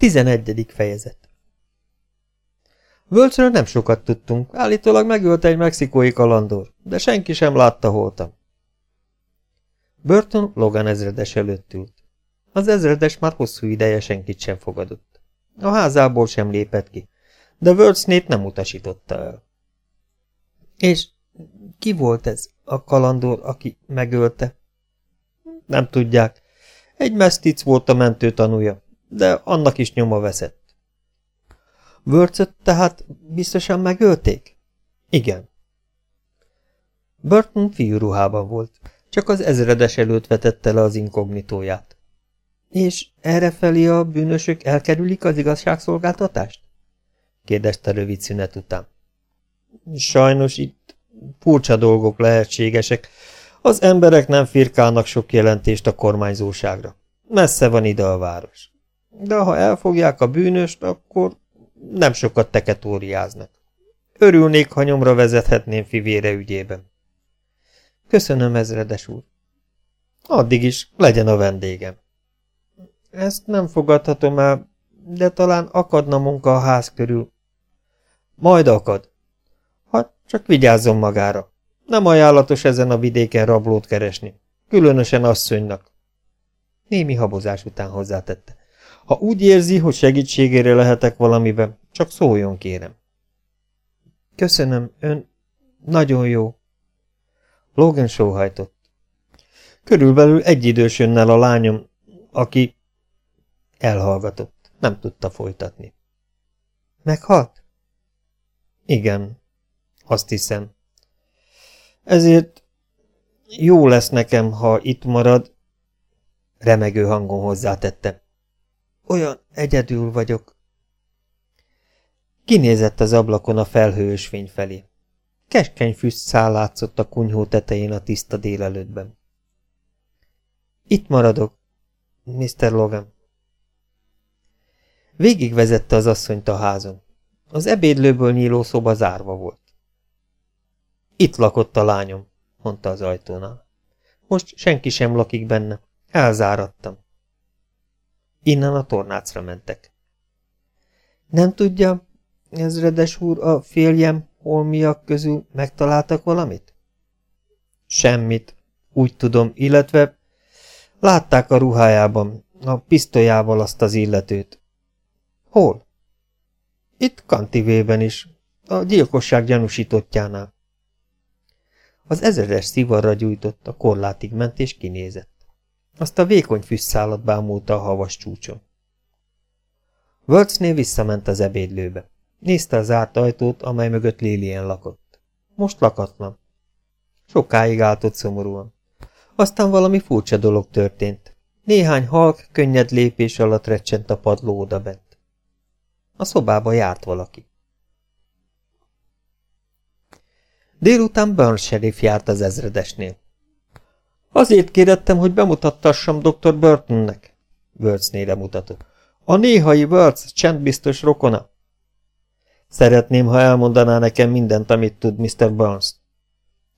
Tizenegyedik fejezet Völcsről nem sokat tudtunk, állítólag megölte egy mexikói kalandor, de senki sem látta holtam. Burton Logan ezredes előtt ült. Az ezredes már hosszú ideje senkit sem fogadott. A házából sem lépett ki, de Wörtsnét nem utasította el. És ki volt ez, a kalandor, aki megölte? Nem tudják. Egy mesztic volt a mentő tanúja, de annak is nyoma veszett. Wörcöt tehát biztosan megölték? Igen. Burton fiúruhában volt, csak az ezredes előtt vetette le az inkognitóját. És errefelé a bűnösök elkerülik az igazságszolgáltatást? kérdezte rövid szünet után. Sajnos itt furcsa dolgok lehetségesek. Az emberek nem firkálnak sok jelentést a kormányzóságra. Messze van ide a város. De ha elfogják a bűnöst, akkor nem sokat teketóriáznak. Örülnék, ha nyomra vezethetném fivére ügyében. Köszönöm, ezredes úr. Addig is legyen a vendégem. Ezt nem fogadhatom el, de talán akadna munka a ház körül. Majd akad. Ha csak vigyázzon magára. Nem ajánlatos ezen a vidéken rablót keresni. Különösen asszonynak. Némi habozás után hozzátette. Ha úgy érzi, hogy segítségére lehetek valamiben, csak szóljon, kérem. Köszönöm, ön nagyon jó. Logan sóhajtott. Körülbelül egy idős önnel a lányom, aki elhallgatott. Nem tudta folytatni. Meghalt? Igen, azt hiszem. Ezért jó lesz nekem, ha itt marad, remegő hangon hozzátette. Olyan egyedül vagyok. Kinézett az ablakon a felhős fény felé. Keskeny füst szál látszott a kunyhó tetején a tiszta délelőttben. Itt maradok, Mr. Logan. Végigvezette az asszonyt a házon. Az ebédlőből nyíló szoba zárva volt. Itt lakott a lányom, mondta az ajtónál. Most senki sem lakik benne. Elzáradtam. Innen a tornácra mentek. Nem tudja, ezredes úr, a féljem holmiak közül megtaláltak valamit? Semmit, úgy tudom, illetve látták a ruhájában, a pisztolyával azt az illetőt. Hol? Itt Kantivében is, a gyilkosság gyanúsítottjánál. Az ezeres szivarra gyújtott, a korlátig ment és kinézett. Azt a vékony füstszálat bámulta a havas csúcson. Wörtznél visszament az ebédlőbe. Nézte az zárt ajtót, amely mögött Lilien lakott. Most lakatlan. Sokáig állt ott szomorúan. Aztán valami furcsa dolog történt. Néhány halk, könnyed lépés alatt recsent a padló odabent. A szobába járt valaki. Délután Burns sheriff járt az ezredesnél. Azért kérettem, hogy bemutattassam dr. Burtonnek, Wörthsnél mutatott. A néhai Wörths csendbiztos rokona. Szeretném, ha elmondaná nekem mindent, amit tud Mr. Burns.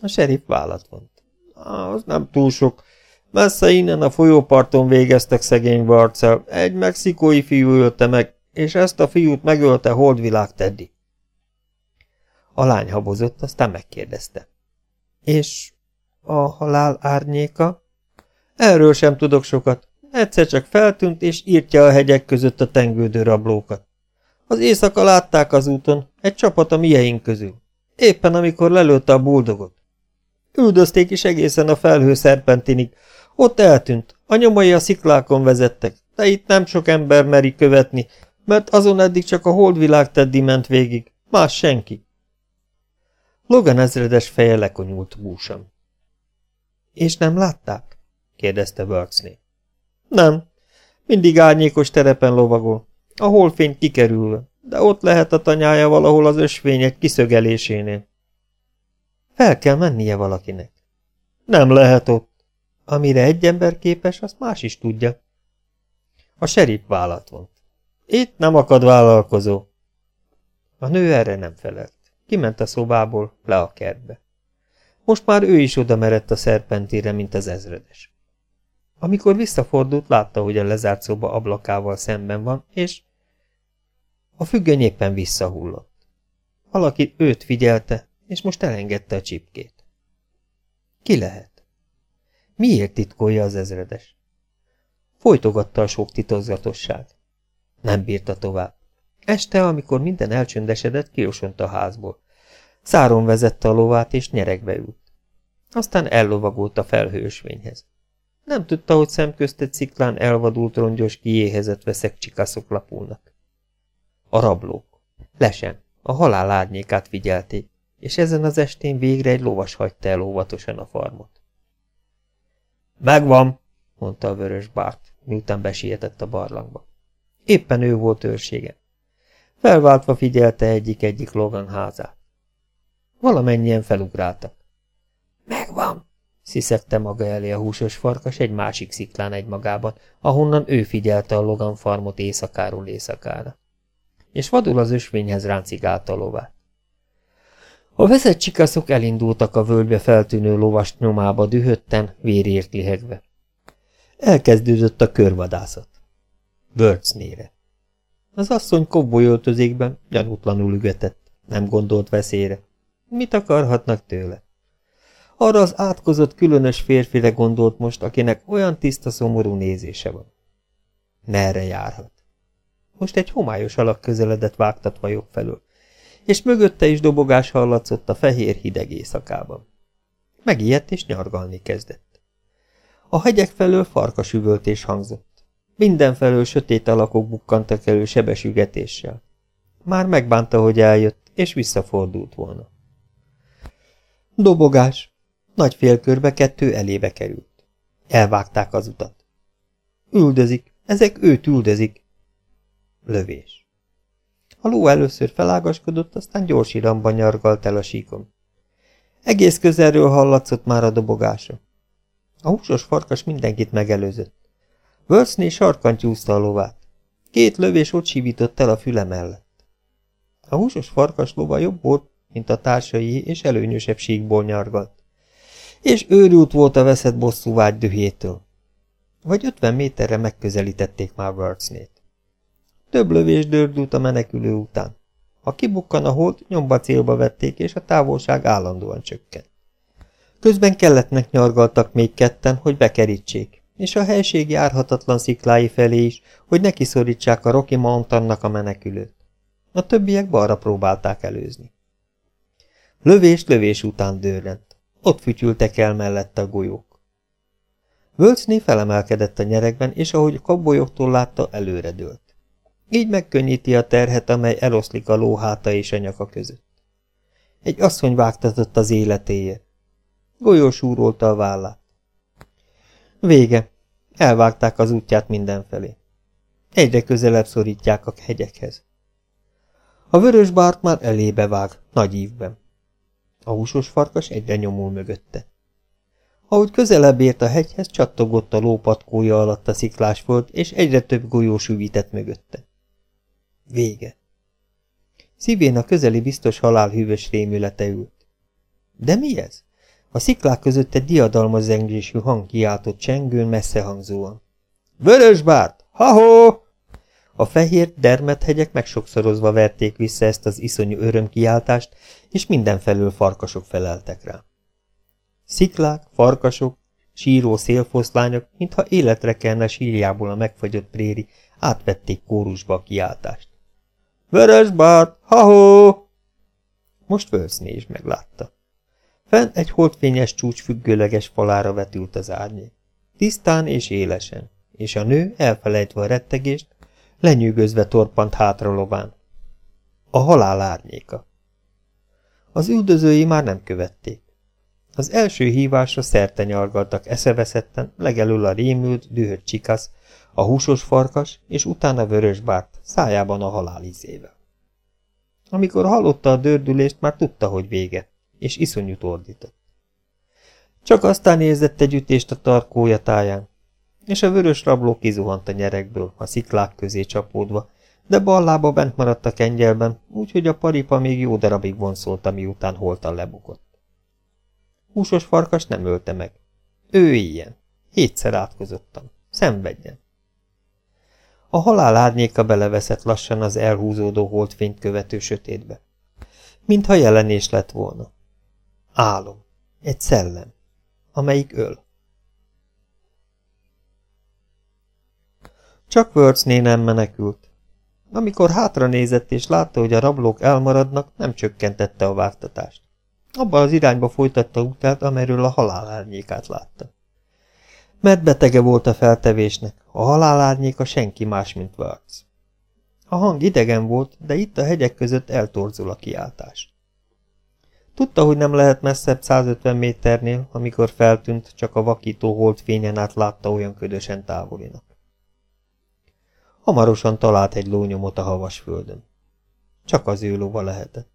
A sheriff vállat vont. Az nem túl sok. Messze innen a folyóparton végeztek szegény Barcel. Egy mexikói fiú ölte meg, és ezt a fiút megölte Holdvilág Teddy. A lány habozott, aztán megkérdezte. És a halál árnyéka? Erről sem tudok sokat. Egyszer csak feltűnt, és írtja a hegyek között a tengődő rablókat. Az éjszaka látták az úton, egy csapat a mieink közül. Éppen amikor lelőtte a buldogot. Üldözték is egészen a felhő szerpentinig. Ott eltűnt, a nyomai a sziklákon vezettek, de itt nem sok ember meri követni, mert azon eddig csak a holdvilág Teddy ment végig, más senki. Logan ezredes feje lekonyult búsan. És nem látták? kérdezte Burtsley. Nem. Mindig árnyékos terepen lovagol. A holfény kikerülve, de ott lehet a tanyája valahol az ösvények kiszögelésénél. Fel kell mennie valakinek. Nem lehet ott. Amire egy ember képes, azt más is tudja. A serif vállat vont. Itt nem akad vállalkozó. A nő erre nem felelt. Kiment a szobából, le a kertbe. Most már ő is oda merett a szerpentére, mint az ezredes. Amikor visszafordult, látta, hogy a lezárt szoba ablakával szemben van, és a függöny éppen visszahullott. Valaki őt figyelte, és most elengedte a csipkét. Ki lehet? Miért titkolja az ezredes? Folytogatta a sok titozgatosság. Nem bírta tovább. Este, amikor minden elcsöndesedett, kiosont a házból. Száron vezette a lovát, és nyeregbe ült. Aztán ellovagolt a felhősvényhez. Nem tudta, hogy szemközt egy sziklán elvadult rongyos, kiéhezett veszek csikaszok lapulnak. A rablók. Lesen, a halál árnyékát figyelték, és ezen az estén végre egy lovas hagyta el óvatosan a farmot. Megvan, mondta a vörös Bárt, miután besietett a barlangba. Éppen ő volt őrsége. Felváltva figyelte egyik-egyik Logan házát. Valamennyien felugráltak. Megvan, sziszegte maga elé a húsos farkas egy másik sziklán egymagában, ahonnan ő figyelte a Logan farmot éjszakáról éjszakára. És vadul az ösvényhez ráncigálta a lovát. A veszett csikaszok elindultak a völgybe feltűnő lovas nyomába dühötten, vérért lihegve. Elkezdődött a körvadászat. Börcnére. Az asszony kobbolyöltözékben gyanútlanul ügetett, nem gondolt veszélyre. Mit akarhatnak tőle? Arra az átkozott különös férfire gondolt most, akinek olyan tiszta szomorú nézése van. Merre járhat? Most egy homályos alak közeledett vágtatva jobb felől, és mögötte is dobogás hallatszott a fehér hideg éjszakában. Megijedt és nyargalni kezdett. A hegyek felől farkasüvöltés hangzott. Mindenfelől sötét alakok bukkantak elő sebesügetéssel. Már megbánta, hogy eljött, és visszafordult volna. Dobogás. Nagy félkörbe kettő elébe került. Elvágták az utat. Üldözik. Ezek őt üldözik. Lövés. A ló először felágaskodott, aztán gyors iramban nyargalt el a síkon. Egész közelről hallatszott már a dobogása. A húsos farkas mindenkit megelőzött. Wörszné sarkant gyúzta a lovát. Két lövés ott sívított el a füle mellett. A húsos farkas lova jobb volt, mint a társai, és előnyösebb síkból nyargalt. És őrült volt a veszett bosszú vágy dühétől. Vagy ötven méterre megközelítették már Wörtsnét. Több lövés dördült a menekülő után. Ha kibukkan a hold, nyomba célba vették, és a távolság állandóan csökkent. Közben kelletnek nyargaltak még ketten, hogy bekerítsék, és a helység járhatatlan sziklái felé is, hogy neki szorítsák a Rocky Mountainnak a menekülőt. A többiek balra próbálták előzni. Lövés lövés után dőrent. Ott fütyültek el mellette a golyók. Völcné felemelkedett a nyerekben, és ahogy a kabbolyoktól látta, előre dőlt. Így megkönnyíti a terhet, amely eloszlik a lóháta és a nyaka között. Egy asszony vágtatott az életéért. Golyós úrolta a vállát. Vége. Elvágták az útját mindenfelé. Egyre közelebb szorítják a hegyekhez. A vörös bárt már elébe vág, nagy ívben. A húsos farkas egyre nyomul mögötte. Ahogy közelebb ért a hegyhez, csattogott a lópatkója alatt a sziklásfolt, és egyre több golyó süvített mögötte. Vége. Szívén a közeli biztos halál hűvös rémülete ült. De mi ez? A sziklák között egy diadalmas zengésű hang kiáltott csengőn messzehangzóan. Vörösbárt! Ha-ho! A fehér dermethegyek megsokszorozva verték vissza ezt az iszonyú örömkiáltást, és mindenfelől farkasok feleltek rá. Sziklák, farkasok, síró szélfoszlányok, mintha életre kelne sírjából a megfagyott préri, átvették kórusba a kiáltást. Vörösbárt! Ha-ho! Most Völszné is meglátta. Fent egy holdfényes csúcs függőleges falára vetült az árnyék. Tisztán és élesen, és a nő, elfelejtve a rettegést, lenyűgözve torpant hátra lován. A halál árnyéka. Az üldözői már nem követték. Az első hívásra szerte nyargaltak eszeveszetten, legelül a rémült, dühött csikasz, a húsos farkas, és utána vörös bárt, szájában a halál ízével. Amikor hallotta a dördülést, már tudta, hogy vége és iszonyút ordított. Csak aztán érzett egy ütést a tarkója táján, és a vörös rabló kizuhant a nyerekből, a sziklák közé csapódva, de bal lába bent maradt a kengyelben, úgyhogy a paripa még jó darabig vonszolta, miután holtan lebukott. Húsos farkas nem ölte meg. Ő ilyen. Hétszer átkozottam. Szenvedjen. A halál árnyéka beleveszett lassan az elhúzódó holdfényt követő sötétbe. Mintha jelenés lett volna. Álom. Egy szellem, amelyik öl. Csak Wörcné nem menekült. Amikor hátra nézett és látta, hogy a rablók elmaradnak, nem csökkentette a vártatást. Abba az irányba folytatta utát, amelyről a halál árnyékát látta. Mert betege volt a feltevésnek, a halál árnyéka senki más, mint Varc. A hang idegen volt, de itt a hegyek között eltorzul a kiáltás. Tudta, hogy nem lehet messzebb 150 méternél, amikor feltűnt, csak a vakító holdfényen át látta olyan ködösen távolinak. Hamarosan talált egy lónyomot a havas földön. Csak az ő lova lehetett.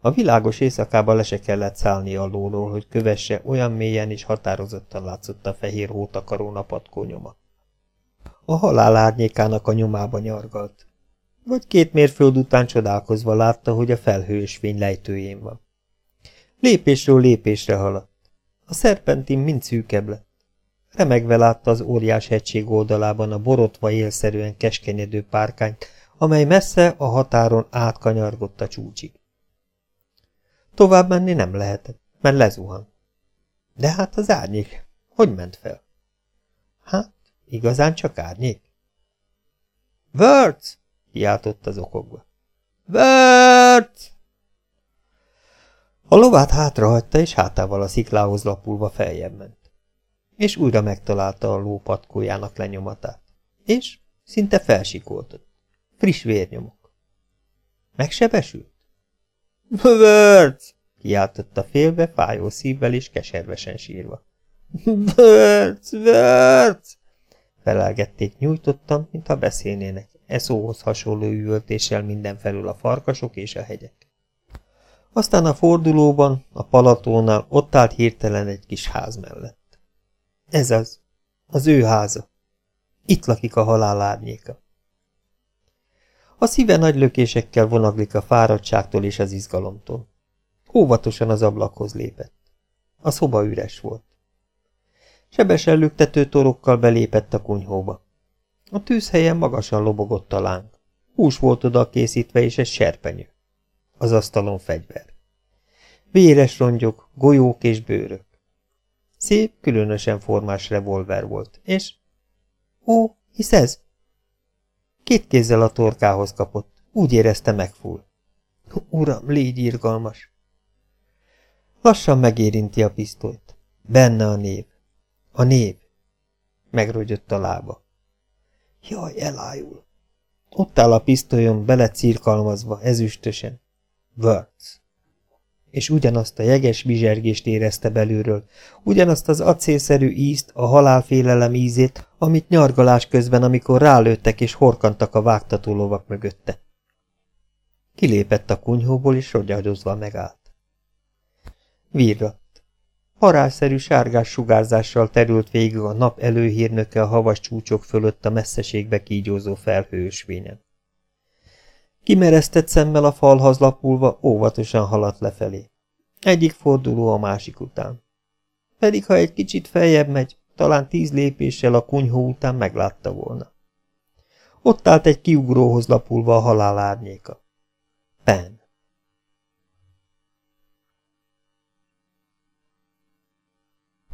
A világos éjszakába le se kellett szállni a lóról, hogy kövesse, olyan mélyen és határozottan látszott a fehér hótakaró napatkó nyoma. A halál árnyékának a nyomába nyargalt. Vagy két mérföld után csodálkozva látta, hogy a felhősvény lejtőjén van. Lépésről lépésre haladt. A szerpentin mind szűkebb lett. Remegve látta az óriás hegység oldalában a borotva élszerűen keskenyedő párkányt, amely messze a határon átkanyargott a csúcsig. Tovább menni nem lehetett, mert lezuhan. De hát az árnyék, hogy ment fel? Hát, igazán csak árnyék? Wörth! kiáltott az okogba. Wörth! A lovát hátrahagyta, és hátával a sziklához lapulva feljebb ment. És újra megtalálta a ló patkójának lenyomatát. És szinte felsikoltott. Friss vérnyomok. Megsebesült? Börc! kiáltotta félbe, fájó szívvel és keservesen sírva. Börc! Börc! Felelgették nyújtottam, mintha beszélnének, e szóhoz hasonló üvöltéssel mindenfelül a farkasok és a hegyek. Aztán a fordulóban, a palatónál ott állt hirtelen egy kis ház mellett. Ez az, az ő háza. Itt lakik a halál árnyéka. A szíve nagy lökésekkel vonaglik a fáradtságtól és az izgalomtól. Óvatosan az ablakhoz lépett. A szoba üres volt. Sebesen lüktető torokkal belépett a kunyhóba. A tűzhelyen magasan lobogott a láng. Hús volt oda készítve, és egy serpenyő. Az asztalon fegyver. Véres rongyok, golyók és bőrök. Szép, különösen formás revolver volt, és... Ó, hisz ez? Két kézzel a torkához kapott, úgy érezte megfull. Uram, légy irgalmas! Lassan megérinti a pisztolyt. Benne a név. A név. Megrogyott a lába. Jaj, elájul. Ott áll a pisztolyon bele cirkalmazva, ezüstösen. Words. És ugyanazt a jeges bizsergést érezte belülről, ugyanazt az acélszerű ízt, a halálfélelem ízét, amit nyargalás közben, amikor rálőttek és horkantak a vágtató lovak mögötte. Kilépett a kunyhóból, és rogyadozva megállt. Virratt. Parálszerű sárgás sugárzással terült végig a nap előhírnöke a havas csúcsok fölött a messzeségbe kígyózó felhősvényen. Kimeresztett szemmel a falhoz lapulva óvatosan haladt lefelé. Egyik forduló a másik után. Pedig ha egy kicsit feljebb megy, talán tíz lépéssel a kunyhó után meglátta volna. Ott állt egy kiugróhoz lapulva a halál árnyéka. Pen.